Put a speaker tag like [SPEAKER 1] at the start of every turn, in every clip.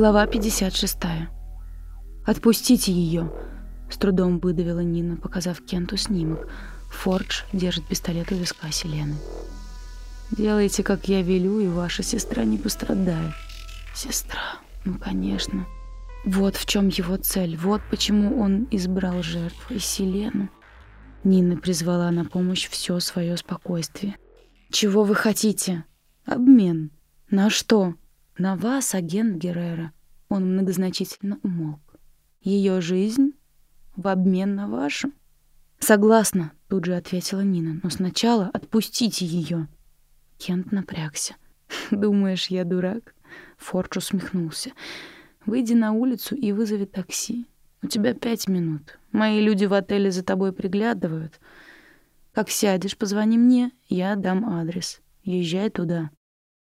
[SPEAKER 1] Глава 56. «Отпустите ее!» — с трудом выдавила Нина, показав Кенту снимок. Фордж держит пистолет у виска Селены. «Делайте, как я велю, и ваша сестра не пострадает». «Сестра? Ну, конечно. Вот в чем его цель, вот почему он избрал жертву Селену». Нина призвала на помощь все свое спокойствие. «Чего вы хотите?» «Обмен. На что?» «На вас, агент Геррера». Он многозначительно умолк. «Ее жизнь в обмен на вашу?» «Согласна», — тут же ответила Нина. «Но сначала отпустите ее». Кент напрягся. «Думаешь, я дурак?» Фордж усмехнулся. «Выйди на улицу и вызови такси. У тебя пять минут. Мои люди в отеле за тобой приглядывают. Как сядешь, позвони мне, я дам адрес. Езжай туда».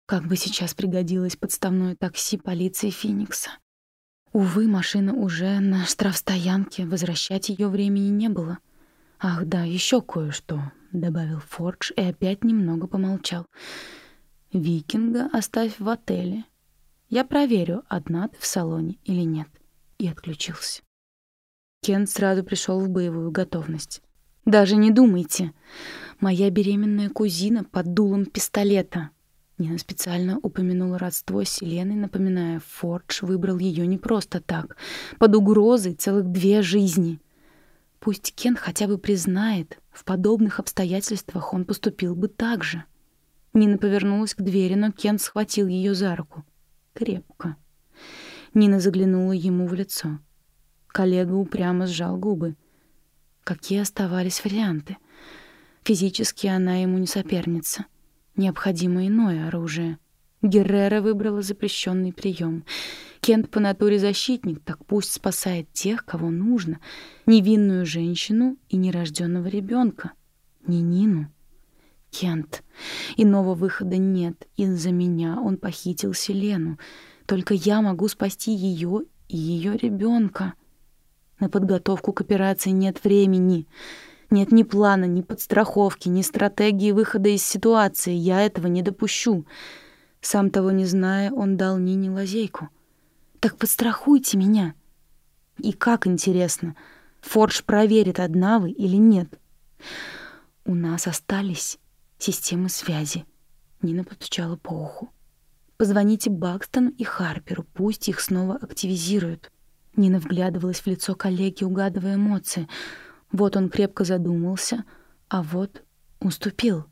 [SPEAKER 1] Как бы сейчас пригодилось подставное такси полиции Феникса. Увы, машина уже на штрафстоянке, возвращать ее времени не было. «Ах да, еще кое-что», — добавил Фордж и опять немного помолчал. «Викинга оставь в отеле. Я проверю, одна ты в салоне или нет». И отключился. Кент сразу пришел в боевую готовность. «Даже не думайте. Моя беременная кузина под дулом пистолета. Нина специально упомянула родство с Селеной, напоминая, Фордж выбрал ее не просто так, под угрозой целых две жизни. Пусть Кен хотя бы признает, в подобных обстоятельствах он поступил бы так же. Нина повернулась к двери, но Кен схватил ее за руку. Крепко. Нина заглянула ему в лицо. Коллега упрямо сжал губы. Какие оставались варианты? Физически она ему не соперница — Необходимо иное оружие. Геррера выбрала запрещенный прием. Кент по натуре защитник, так пусть спасает тех, кого нужно. Невинную женщину и нерожденного ребенка. Не Нину. Кент. Иного выхода нет. Из-за меня он похитил Селену. Только я могу спасти ее и ее ребенка. На подготовку к операции нет времени. Нет ни плана, ни подстраховки, ни стратегии выхода из ситуации. Я этого не допущу. Сам того не зная, он дал Нине лазейку. Так подстрахуйте меня. И как интересно, Фордж проверит, одна вы или нет. У нас остались системы связи. Нина постучала по уху. Позвоните Бакстону и Харперу, пусть их снова активизируют. Нина вглядывалась в лицо коллеги, угадывая эмоции — вот он крепко задумался, а вот уступил.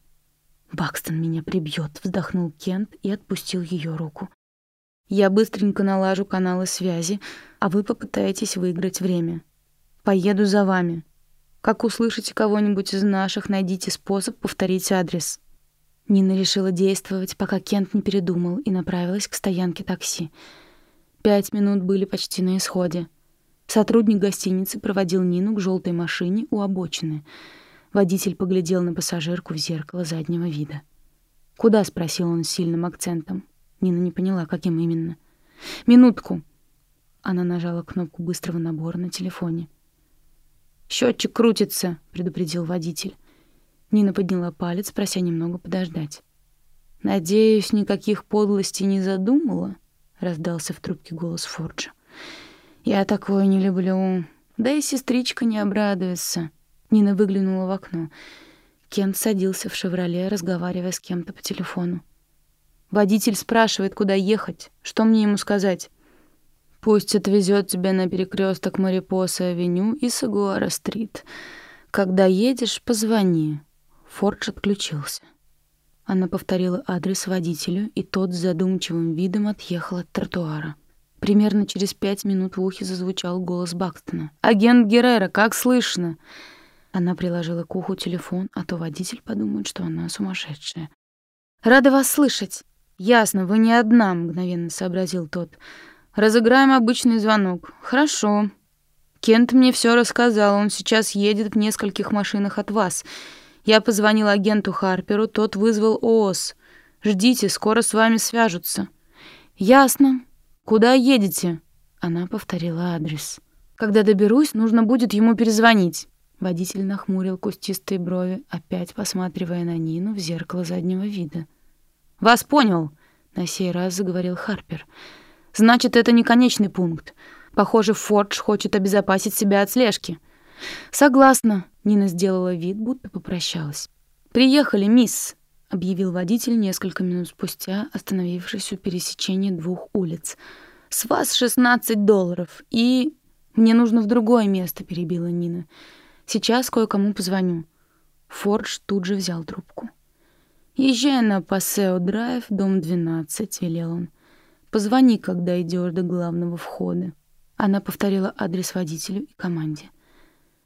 [SPEAKER 1] «Бакстон меня прибьет», — вздохнул Кент и отпустил ее руку. «Я быстренько налажу каналы связи, а вы попытаетесь выиграть время. Поеду за вами. Как услышите кого-нибудь из наших, найдите способ повторить адрес». Нина решила действовать, пока Кент не передумал, и направилась к стоянке такси. Пять минут были почти на исходе. Сотрудник гостиницы проводил Нину к желтой машине у обочины. Водитель поглядел на пассажирку в зеркало заднего вида. «Куда?» — спросил он с сильным акцентом. Нина не поняла, каким именно. «Минутку!» Она нажала кнопку быстрого набора на телефоне. Счетчик крутится», — предупредил водитель. Нина подняла палец, прося немного подождать. «Надеюсь, никаких подлостей не задумала?» — раздался в трубке голос Форджа. Я такое не люблю. Да и сестричка не обрадуется. Нина выглянула в окно. Кент садился в «Шевроле», разговаривая с кем-то по телефону. Водитель спрашивает, куда ехать. Что мне ему сказать? Пусть отвезет тебя на перекресток Марипоса-авеню и Сагуара-стрит. Когда едешь, позвони. Фордж отключился. Она повторила адрес водителю, и тот с задумчивым видом отъехал от тротуара. Примерно через пять минут в ухе зазвучал голос Бакстона. «Агент Геррера, как слышно?» Она приложила к уху телефон, а то водитель подумает, что она сумасшедшая. «Рада вас слышать!» «Ясно, вы не одна», — мгновенно сообразил тот. «Разыграем обычный звонок». «Хорошо». «Кент мне все рассказал, он сейчас едет в нескольких машинах от вас. Я позвонил агенту Харперу, тот вызвал ООС. Ждите, скоро с вами свяжутся». «Ясно. «Куда едете?» Она повторила адрес. «Когда доберусь, нужно будет ему перезвонить». Водитель нахмурил кустистые брови, опять посматривая на Нину в зеркало заднего вида. «Вас понял!» — на сей раз заговорил Харпер. Значит, это не конечный пункт. Похоже, Фордж хочет обезопасить себя от слежки. Согласна, Нина сделала вид, будто попрощалась. Приехали, мисс, объявил водитель несколько минут спустя, остановившись у пересечения двух улиц. С вас 16 долларов и мне нужно в другое место, перебила Нина. Сейчас кое-кому позвоню. Фордж тут же взял трубку. «Езжай на Пассео-драйв, дом 12», — велел он. «Позвони, когда идешь до главного входа». Она повторила адрес водителю и команде.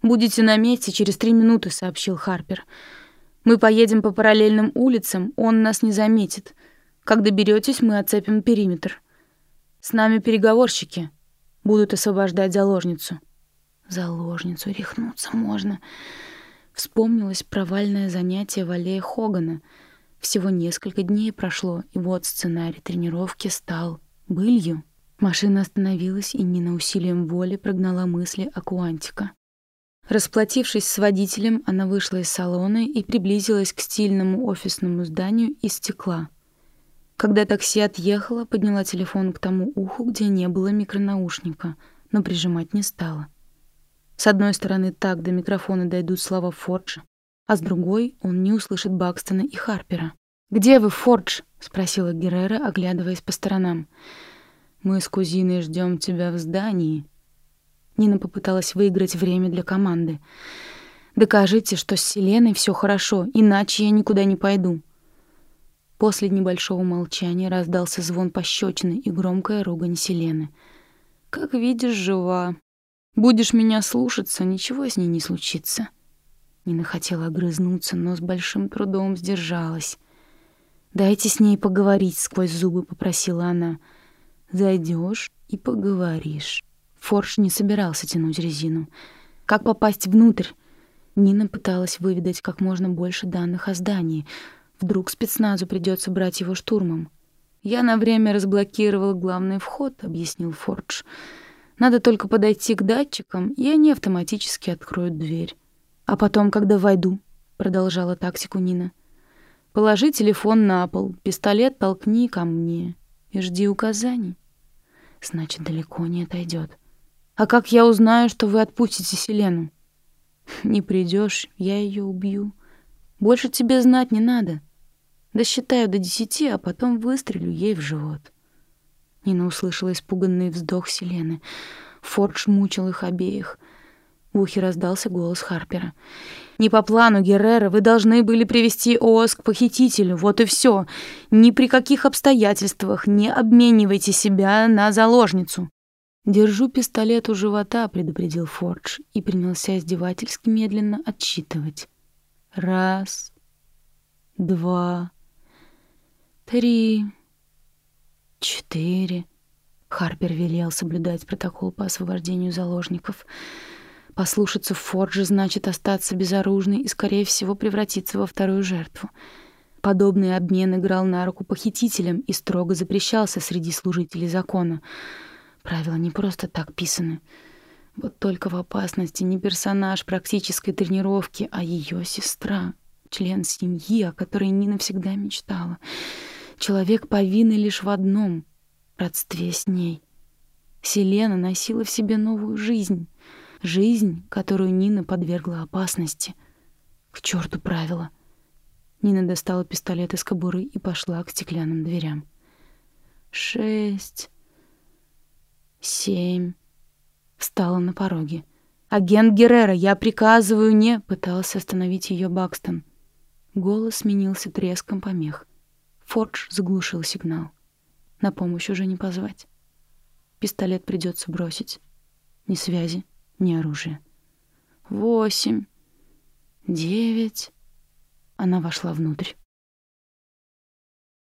[SPEAKER 1] «Будете на месте через три минуты», — сообщил Харпер. «Мы поедем по параллельным улицам, он нас не заметит. Как доберетесь, мы оцепим периметр. С нами переговорщики. Будут освобождать заложницу». «Заложницу, рехнуться можно». Вспомнилось провальное занятие в аллее Хогана. Всего несколько дней прошло, и вот сценарий тренировки стал былью. Машина остановилась, и Нина усилием воли прогнала мысли о Куантика. Расплатившись с водителем, она вышла из салона и приблизилась к стильному офисному зданию из стекла. Когда такси отъехало, подняла телефон к тому уху, где не было микронаушника, но прижимать не стала. С одной стороны, так до микрофона дойдут слова Форджа, а с другой он не услышит Бакстона и Харпера. «Где вы, Фордж?» — спросила Геррера, оглядываясь по сторонам. «Мы с кузиной ждем тебя в здании». Нина попыталась выиграть время для команды. «Докажите, что с Селеной все хорошо, иначе я никуда не пойду». После небольшого молчания раздался звон пощечины и громкая ругань Селены. «Как видишь, жива», Будешь меня слушаться, ничего с ней не случится. Нина хотела огрызнуться, но с большим трудом сдержалась. «Дайте с ней поговорить», — сквозь зубы попросила она. Зайдешь и поговоришь». Форш не собирался тянуть резину. «Как попасть внутрь?» Нина пыталась выведать как можно больше данных о здании. Вдруг спецназу придется брать его штурмом. «Я на время разблокировал главный вход», — объяснил Фордж. Надо только подойти к датчикам, и они автоматически откроют дверь. А потом, когда войду, продолжала тактику Нина. Положи телефон на пол, пистолет толкни ко мне и жди указаний. Значит, далеко не отойдет. А как я узнаю, что вы отпустите Селену? Не придешь, я ее убью. Больше тебе знать не надо. Досчитаю до десяти, а потом выстрелю ей в живот. Нина услышала испуганный вздох Селены. Фордж мучил их обеих. В ухе раздался голос Харпера. «Не по плану, Геррера, вы должны были привести ООС к похитителю, вот и все. Ни при каких обстоятельствах не обменивайте себя на заложницу». «Держу пистолет у живота», — предупредил Фордж и принялся издевательски медленно отсчитывать. «Раз, два, три...» Четыре. Харпер велел соблюдать протокол по освобождению заложников. Послушаться Форджа значит остаться безоружной и, скорее всего, превратиться во вторую жертву. Подобный обмен играл на руку похитителям и строго запрещался среди служителей закона. Правила не просто так писаны. Вот только в опасности не персонаж практической тренировки, а ее сестра, член семьи, о которой Нина всегда мечтала — Человек повинен лишь в одном — родстве с ней. Селена носила в себе новую жизнь. Жизнь, которую Нина подвергла опасности. К черту правила. Нина достала пистолет из кобуры и пошла к стеклянным дверям. Шесть... Семь... Встала на пороге. «Агент Геррера, я приказываю не...» Пытался остановить ее Бакстон. Голос сменился треском помех. Фордж заглушил сигнал. На помощь уже не позвать. Пистолет придется бросить. Ни связи, ни оружия. Восемь. Девять. Она вошла внутрь.